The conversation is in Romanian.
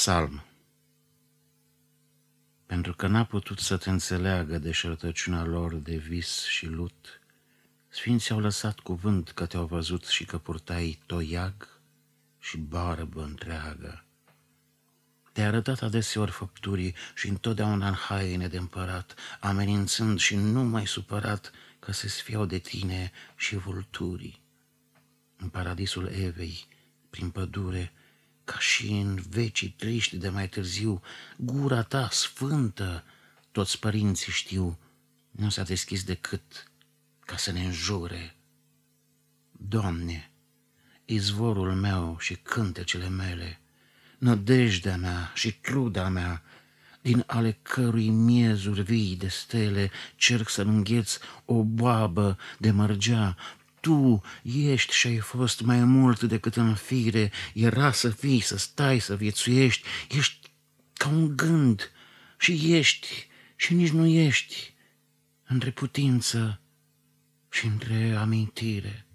psalm Pentru că n-a putut să te înțeleagă de șertăciunea lor de vis și lut, Sfinții au lăsat cuvânt că te-au văzut și că purtai toiag și barbă întreagă. Te-ai arătat adeseori făpturii și întotdeauna în haine de împărat, amenințând și nu mai supărat că se sfiau de tine și vulturii. În paradisul Evei, prin pădure, ca și în vecii triști de mai târziu, gura ta sfântă, toți părinții știu, nu s-a deschis decât ca să ne înjure. Doamne, izvorul meu și cântecele mele, nădejdea mea și truda mea, din ale cărui miezuri vii de stele cerc să îngheț o boabă de mărgea, tu ești și ai fost mai mult decât în fire, era să fii, să stai, să viețuiești, ești ca un gând și ești și nici nu ești, între putință și între amintire.